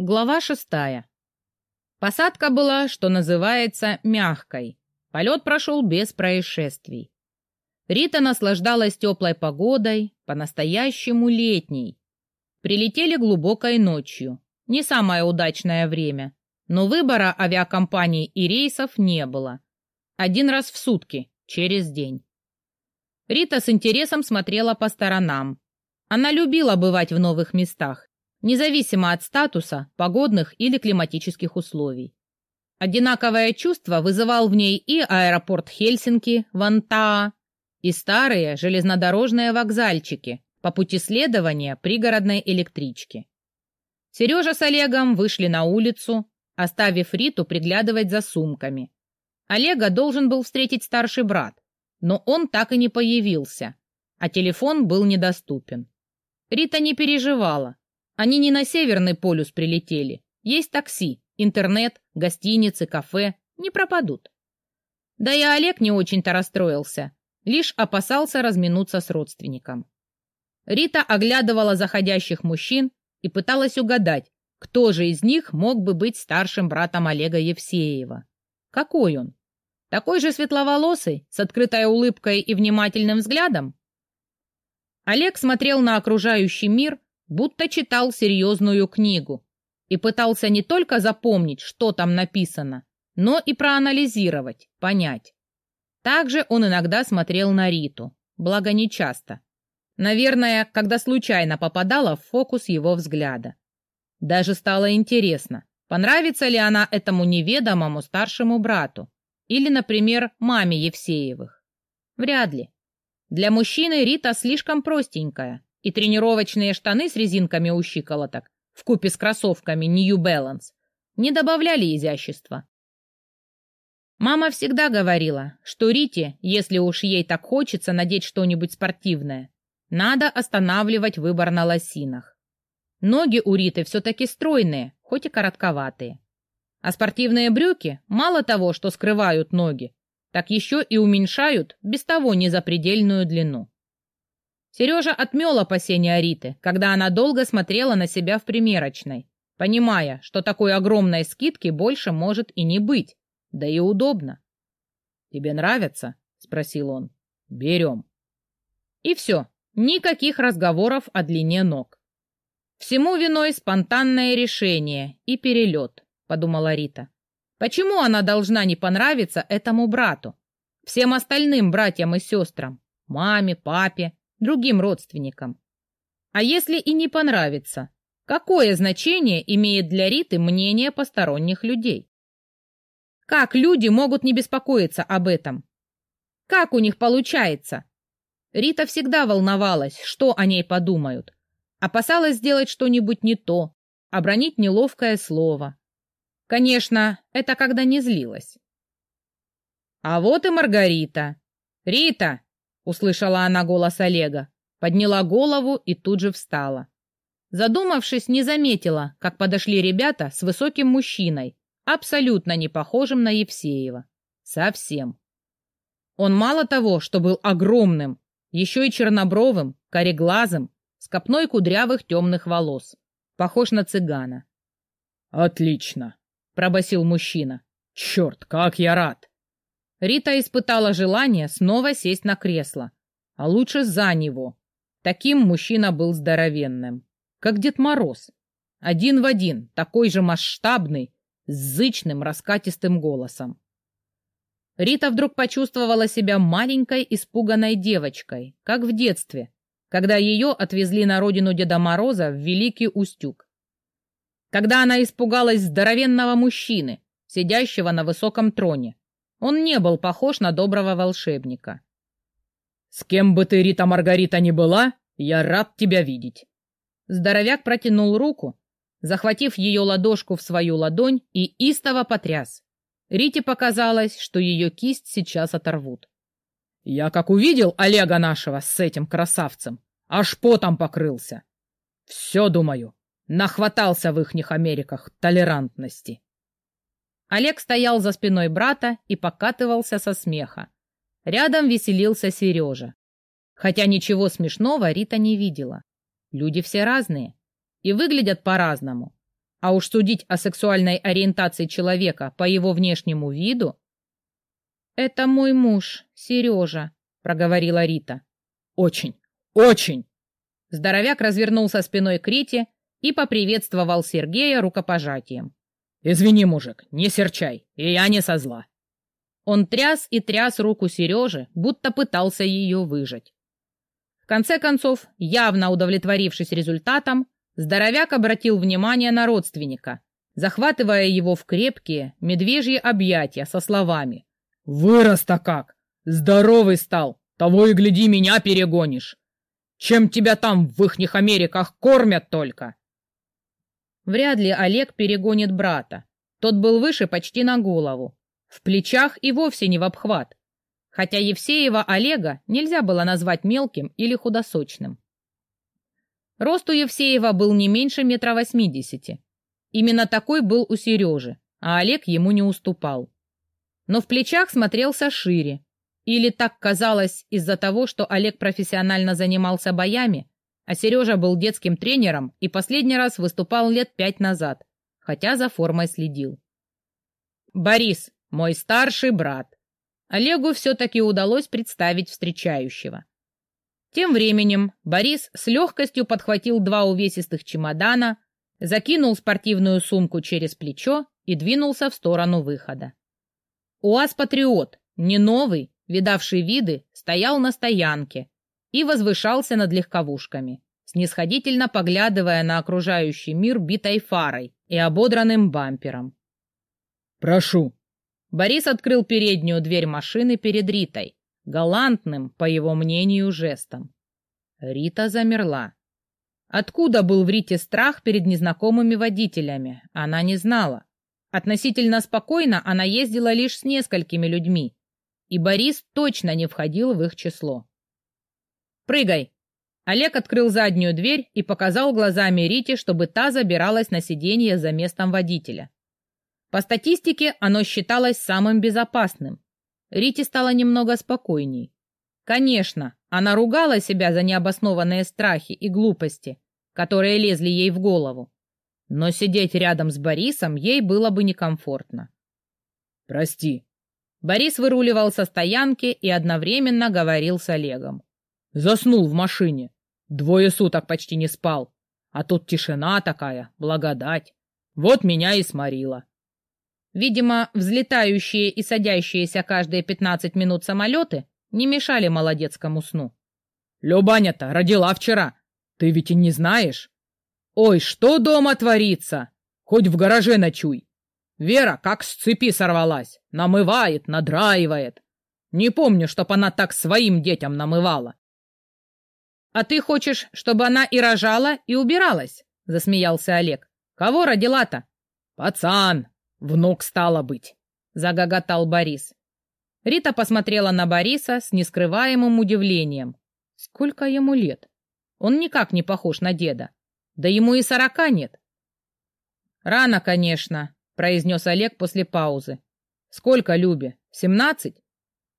Глава шестая. Посадка была, что называется, мягкой. Полет прошел без происшествий. Рита наслаждалась теплой погодой, по-настоящему летней. Прилетели глубокой ночью. Не самое удачное время. Но выбора авиакомпаний и рейсов не было. Один раз в сутки, через день. Рита с интересом смотрела по сторонам. Она любила бывать в новых местах независимо от статуса, погодных или климатических условий. Одинаковое чувство вызывал в ней и аэропорт Хельсинки, Вантаа, и старые железнодорожные вокзальчики по пути следования пригородной электрички. Сережа с Олегом вышли на улицу, оставив Риту приглядывать за сумками. Олега должен был встретить старший брат, но он так и не появился, а телефон был недоступен. Рита не переживала, они не на Северный полюс прилетели. Есть такси, интернет, гостиницы, кафе. Не пропадут. Да и Олег не очень-то расстроился. Лишь опасался разминуться с родственником. Рита оглядывала заходящих мужчин и пыталась угадать, кто же из них мог бы быть старшим братом Олега Евсеева. Какой он? Такой же светловолосый, с открытой улыбкой и внимательным взглядом? Олег смотрел на окружающий мир будто читал серьезную книгу и пытался не только запомнить, что там написано, но и проанализировать, понять. Также он иногда смотрел на Риту, благо не часто. Наверное, когда случайно попадала в фокус его взгляда. Даже стало интересно, понравится ли она этому неведомому старшему брату или, например, маме Евсеевых. Вряд ли. Для мужчины Рита слишком простенькая, и тренировочные штаны с резинками у щиколоток вкупе с кроссовками New Balance не добавляли изящества. Мама всегда говорила, что Рите, если уж ей так хочется надеть что-нибудь спортивное, надо останавливать выбор на лосинах. Ноги у Риты все-таки стройные, хоть и коротковатые. А спортивные брюки мало того, что скрывают ноги, так еще и уменьшают без того незапредельную длину. Сережа отмел опасения Риты, когда она долго смотрела на себя в примерочной, понимая, что такой огромной скидки больше может и не быть, да и удобно. «Тебе нравится?» — спросил он. «Берем». И все, никаких разговоров о длине ног. Всему виной спонтанное решение и перелет, подумала Рита. Почему она должна не понравиться этому брату? Всем остальным братьям и сестрам, маме, папе, другим родственникам. А если и не понравится, какое значение имеет для Риты мнение посторонних людей? Как люди могут не беспокоиться об этом? Как у них получается? Рита всегда волновалась, что о ней подумают. Опасалась сделать что-нибудь не то, обронить неловкое слово. Конечно, это когда не злилась. А вот и Маргарита. «Рита, услышала она голос Олега, подняла голову и тут же встала. Задумавшись, не заметила, как подошли ребята с высоким мужчиной, абсолютно не похожим на Евсеева. Совсем. Он мало того, что был огромным, еще и чернобровым, кореглазым, с копной кудрявых темных волос. Похож на цыгана. «Отлично!» — пробасил мужчина. «Черт, как я рад!» Рита испытала желание снова сесть на кресло, а лучше за него. Таким мужчина был здоровенным, как Дед Мороз. Один в один, такой же масштабный, с зычным раскатистым голосом. Рита вдруг почувствовала себя маленькой испуганной девочкой, как в детстве, когда ее отвезли на родину Деда Мороза в Великий Устюг. Когда она испугалась здоровенного мужчины, сидящего на высоком троне, он не был похож на доброго волшебника. «С кем бы ты, Рита Маргарита, ни была, я рад тебя видеть!» Здоровяк протянул руку, захватив ее ладошку в свою ладонь и истово потряс. Рите показалось, что ее кисть сейчас оторвут. «Я как увидел Олега нашего с этим красавцем, аж потом покрылся. Все, думаю, нахватался в ихних Америках толерантности». Олег стоял за спиной брата и покатывался со смеха. Рядом веселился Сережа. Хотя ничего смешного Рита не видела. Люди все разные и выглядят по-разному. А уж судить о сексуальной ориентации человека по его внешнему виду... «Это мой муж, Сережа», — проговорила Рита. «Очень, очень!» Здоровяк развернулся спиной к Рите и поприветствовал Сергея рукопожатием. «Извини, мужик, не серчай, и я не со зла». Он тряс и тряс руку Сережи, будто пытался ее выжать. В конце концов, явно удовлетворившись результатом, здоровяк обратил внимание на родственника, захватывая его в крепкие медвежьи объятия со словами «Вырос-то как! Здоровый стал! Того и гляди, меня перегонишь! Чем тебя там в ихних Америках кормят только?» Вряд ли Олег перегонит брата. Тот был выше почти на голову. В плечах и вовсе не в обхват. Хотя Евсеева Олега нельзя было назвать мелким или худосочным. Рост у Евсеева был не меньше метра восьмидесяти. Именно такой был у Сережи, а Олег ему не уступал. Но в плечах смотрелся шире. Или так казалось из-за того, что Олег профессионально занимался боями, а Сережа был детским тренером и последний раз выступал лет пять назад, хотя за формой следил. «Борис, мой старший брат». Олегу все-таки удалось представить встречающего. Тем временем Борис с легкостью подхватил два увесистых чемодана, закинул спортивную сумку через плечо и двинулся в сторону выхода. УАЗ-патриот, не новый, видавший виды, стоял на стоянке, и возвышался над легковушками, снисходительно поглядывая на окружающий мир битой фарой и ободранным бампером. «Прошу». Борис открыл переднюю дверь машины перед Ритой, галантным, по его мнению, жестом. Рита замерла. Откуда был в Рите страх перед незнакомыми водителями, она не знала. Относительно спокойно она ездила лишь с несколькими людьми, и Борис точно не входил в их число. «Прыгай!» Олег открыл заднюю дверь и показал глазами Рите, чтобы та забиралась на сиденье за местом водителя. По статистике оно считалось самым безопасным. Рите стало немного спокойней. Конечно, она ругала себя за необоснованные страхи и глупости, которые лезли ей в голову. Но сидеть рядом с Борисом ей было бы некомфортно. «Прости». Борис выруливал со стоянки и одновременно говорил с Олегом. Заснул в машине. Двое суток почти не спал. А тут тишина такая, благодать. Вот меня и сморила. Видимо, взлетающие и садящиеся каждые пятнадцать минут самолеты не мешали молодецкому сну. Любаня-то родила вчера. Ты ведь и не знаешь. Ой, что дома творится? Хоть в гараже ночуй. Вера как с цепи сорвалась. Намывает, надраивает. Не помню, чтоб она так своим детям намывала. «А ты хочешь, чтобы она и рожала, и убиралась?» — засмеялся Олег. «Кого родила-то?» «Пацан! Внук стало быть!» — загоготал Борис. Рита посмотрела на Бориса с нескрываемым удивлением. Сколько ему лет? Он никак не похож на деда. Да ему и сорока нет. «Рано, конечно», — произнес Олег после паузы. «Сколько Любе? Семнадцать?»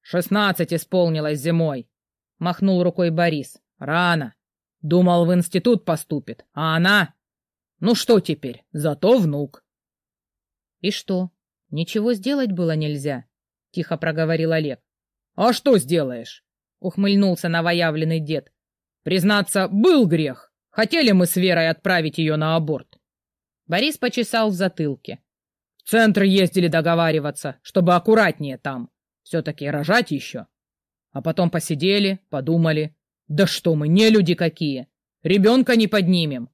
«Шестнадцать исполнилось зимой», — махнул рукой Борис. Рано. Думал, в институт поступит. А она... Ну что теперь? Зато внук. И что? Ничего сделать было нельзя? Тихо проговорил Олег. А что сделаешь? Ухмыльнулся новоявленный дед. Признаться, был грех. Хотели мы с Верой отправить ее на аборт. Борис почесал в затылке. В центр ездили договариваться, чтобы аккуратнее там. Все-таки рожать еще. А потом посидели, подумали. Да что мы, не люди какие! Ребенка не поднимем.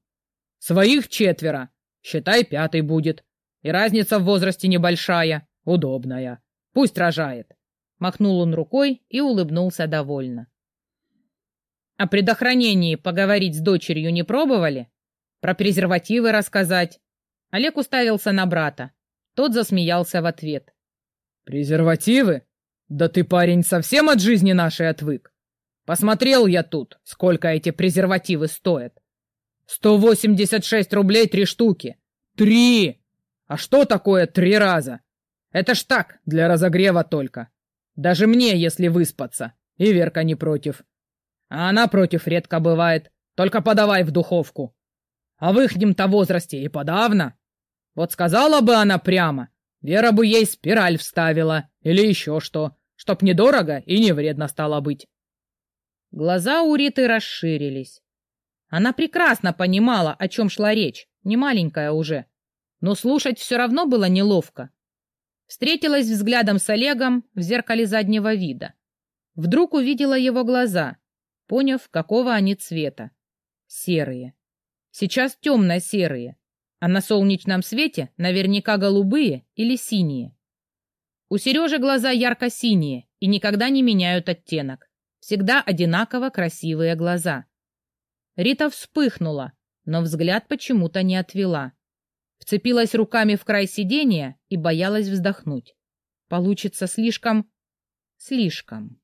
Своих четверо, считай, пятый будет. И разница в возрасте небольшая, удобная. Пусть рожает. Махнул он рукой и улыбнулся довольно. О предохранении поговорить с дочерью не пробовали? Про презервативы рассказать? Олег уставился на брата. Тот засмеялся в ответ. Презервативы? Да ты, парень, совсем от жизни нашей отвык. Посмотрел я тут, сколько эти презервативы стоят. Сто восемьдесят шесть рублей три штуки. Три! А что такое три раза? Это ж так, для разогрева только. Даже мне, если выспаться. И Верка не против. А она против редко бывает. Только подавай в духовку. А в ихнем-то возрасте и подавно. Вот сказала бы она прямо, Вера бы ей спираль вставила или еще что, чтоб недорого и не вредно стало быть. Глаза у Риты расширились. Она прекрасно понимала, о чем шла речь, не маленькая уже, но слушать все равно было неловко. Встретилась взглядом с Олегом в зеркале заднего вида. Вдруг увидела его глаза, поняв, какого они цвета. Серые. Сейчас темно-серые, а на солнечном свете наверняка голубые или синие. У Сережи глаза ярко-синие и никогда не меняют оттенок. Всегда одинаково красивые глаза. Рита вспыхнула, но взгляд почему-то не отвела. Вцепилась руками в край сиденья и боялась вздохнуть. Получится слишком... слишком.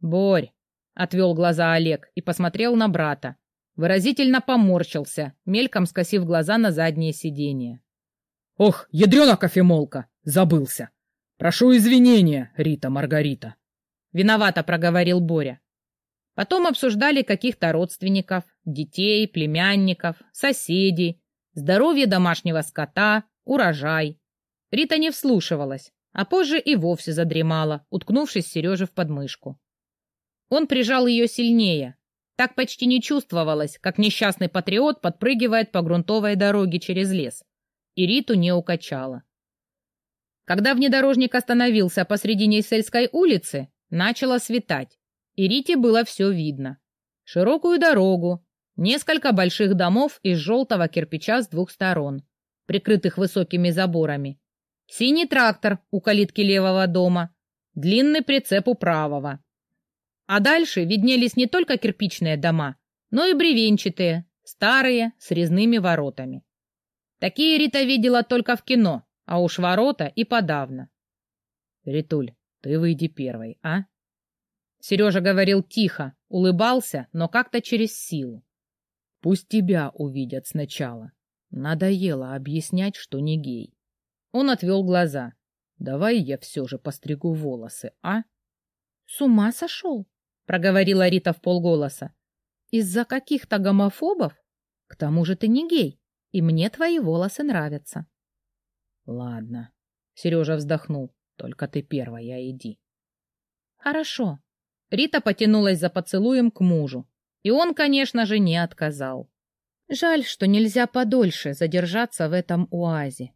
«Борь!» — отвел глаза Олег и посмотрел на брата. Выразительно поморщился, мельком скосив глаза на заднее сиденье. «Ох, ядрена кофемолка! Забылся! Прошу извинения, Рита Маргарита!» Виновато проговорил Боря. Потом обсуждали каких-то родственников, детей, племянников, соседей, здоровье домашнего скота, урожай. Рита не вслушивалась, а позже и вовсе задремала, уткнувшись Сереже в подмышку. Он прижал ее сильнее. Так почти не чувствовалось, как несчастный патриот подпрыгивает по грунтовой дороге через лес. И Риту не укачало. Когда внедорожник остановился посредине сельской улицы, начало светать, и Рите было все видно. Широкую дорогу, несколько больших домов из желтого кирпича с двух сторон, прикрытых высокими заборами, синий трактор у калитки левого дома, длинный прицеп у правого. А дальше виднелись не только кирпичные дома, но и бревенчатые, старые, с резными воротами. Такие Рита видела только в кино, а уж ворота и подавно. — Ритуль, ты выйди первой, а? Сережа говорил тихо, улыбался, но как-то через силу. — Пусть тебя увидят сначала. Надоело объяснять, что не гей. Он отвел глаза. — Давай я все же постригу волосы, а? — С ума сошел? проговорила Рита в полголоса. Из-за каких-то гомофобов? К тому же ты не гей, и мне твои волосы нравятся. Ладно, Сережа вздохнул. Только ты первая иди. Хорошо. Рита потянулась за поцелуем к мужу, и он, конечно же, не отказал. Жаль, что нельзя подольше задержаться в этом оазе.